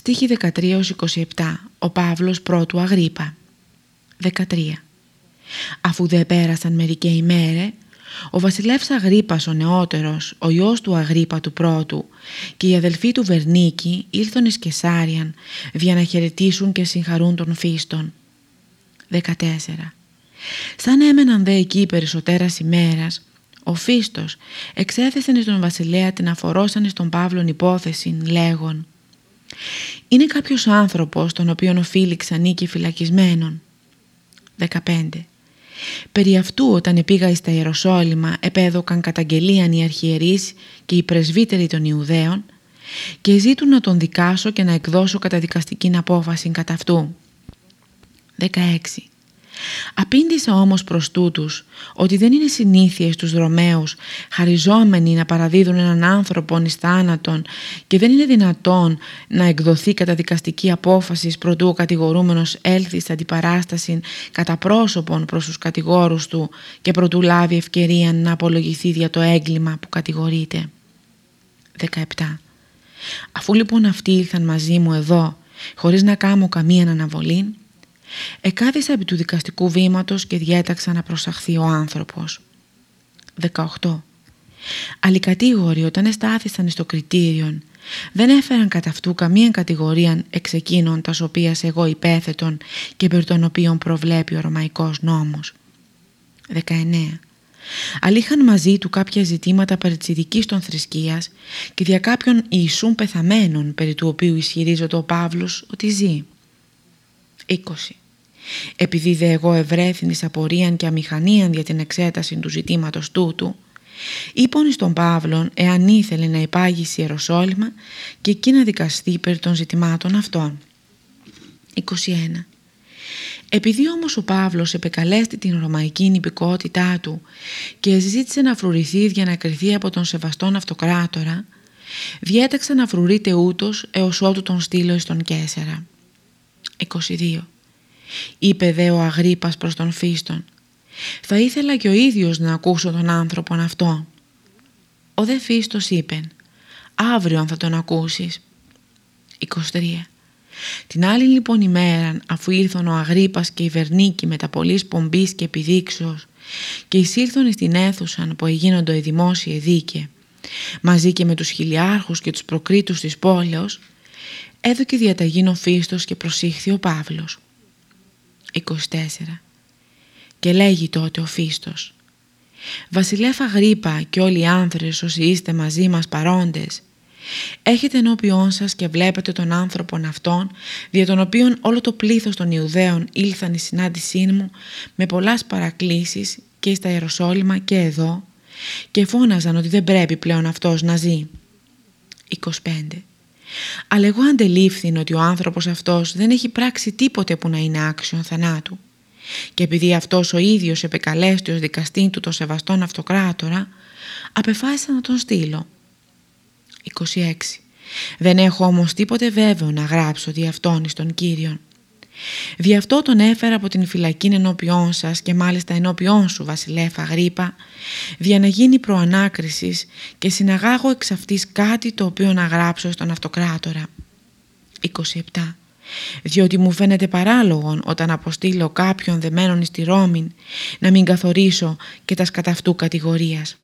Στίχη 13-27 Ο Παύλος πρώτου Αγρίπα 13 Αφού δεν πέρασαν μερικέ ημέρε, ο βασιλεύς Αγρίπας ο νεότερος, ο γιος του Αγρίπα του πρώτου και οι αδελφοί του Βερνίκη ήλθον εις Κεσάριαν για να χαιρετήσουν και συγχαρούν τον Φίστον. 14. Σαν έμεναν δε εκεί περισσότερας ημέρας, ο Φίστος εξέθεσεν εις τον βασιλέα την αφορώσαν εις τον Παύλον υπόθεση λέγον «Είναι κάποιος άνθρωπος τον οποίον οφείλει ξανήκη φυλακισμένον». 15. Περί αυτού όταν επήγα εις τα Ιεροσόλυμα επέδωκαν καταγγελίαν οι αρχιερείς και οι πρεσβύτεροι των Ιουδαίων και ζήτουν να τον δικάσω και να εκδώσω καταδικαστική απόφαση κατά αυτού. 16. Απήντησα όμως προς τούτους ότι δεν είναι συνήθειες τους Ρωμαίους χαριζόμενοι να παραδίδουν έναν άνθρωπο εις θάνατον και δεν είναι δυνατόν να εκδοθεί καταδικαστική απόφαση προτού ο κατηγορούμενος έλθει στην αντιπαράσταση κατά πρόσωπον προς τους κατηγόρους του και προτού λάβει ευκαιρία να απολογηθεί για το έγκλημα που κατηγορείται. 17. Αφού λοιπόν αυτοί ήλθαν μαζί μου εδώ χωρίς να κάνω καμία αναβολή Εκάθισα επί του δικαστικού βήματος και διέταξα να προσαχθεί ο άνθρωπος. 18. Αλληκατήγοροι όταν εστάθησαν στο κριτήριον δεν έφεραν κατά αυτού καμία κατηγορία εξ εκείνων τας οποίας εγώ υπέθετον και περί των οποίων προβλέπει ο Ρωμαϊκός νόμος. 19. Αλλά είχαν μαζί του κάποια ζητήματα περί της ειδικής των θρησκείας και δια κάποιων Ιησούν πεθαμένων περί του οποίου ισχυρίζεται ο Παύλος ότι ζει. 20. Επειδή δε εγώ ευρέθην εις απορίαν και αμηχανίαν για την εξέταση του ζητήματος τούτου, είπον εις τον Παύλον εάν ήθελε να υπάγει σε Ιεροσόλυμα και εκεί να δικαστεί περί των ζητημάτων αυτών. 21. Επειδή όμως ο Παύλος επεκαλέστη την ρωμαϊκή νηπικότητά του και ζήτησε να φρουρηθεί για να κρυθεί από τον σεβαστόν αυτοκράτορα, διέταξε να φρουρείται ούτως έως ότου τον στείλω στον Κέσσερα. 22 είπε δε ο Αγρίπας προς τον Φίστον. Θα ήθελα και ο ίδιος να ακούσω τον άνθρωπον αυτό. Ο δε Φίστος είπε «Αύριο θα τον ακούσεις». 23. Την άλλη λοιπόν ημέρα αφού ήρθαν ο Αγρίπας και η Βερνίκη με τα πολλής πομπής και επιδείξεως και εισήλθον στην αίθουσα που εγίνοντο οι δημόσιοι δίκαι μαζί και με τους χιλιάρχους και τους προκρίτους της πόλεως έδωκε διαταγήν ο Φίστος και προσήχθη ο Παύλος. 24 Και λέγει τότε ο Φίστος «Βασιλέφα Γρήπα και όλοι οι άνθρες όσοι είστε μαζί μας παρόντες, έχετε ενώπιόν σας και βλέπετε τον άνθρωπον αυτόν, δια τον οποίον όλο το πλήθος των Ιουδαίων ήλθαν η συνάντησή μου με πολλές παρακλήσεις και στα Ιεροσόλυμα και εδώ και φώναζαν ότι δεν πρέπει πλέον αυτός να ζει. 25. Αλλά εγώ αντελήφθην ότι ο άνθρωπος αυτός δεν έχει πράξει τίποτε που να είναι άξιον θανάτου. Και επειδή αυτός ο ίδιος επεκαλέστη ως δικαστή του το σεβαστόν αυτοκράτορα, απεφάσισα να τον στείλω. 26. Δεν έχω όμως τίποτε βέβαιο να γράψω δι' αυτόν εις τον Κύριον. Δι' αυτό τον έφερα από την φυλακή ενώπιόν σας και μάλιστα ενώπιόν σου βασιλέφα γρήπα, δια να γίνει προανάκρισης και συναγάγω εξ αυτής κάτι το οποίο να γράψω στον αυτοκράτορα. 27. Διότι μου φαίνεται παράλογον όταν αποστείλω κάποιον δεμένον στη Ρώμη να μην καθορίσω και τα κατά αυτού κατηγορίας.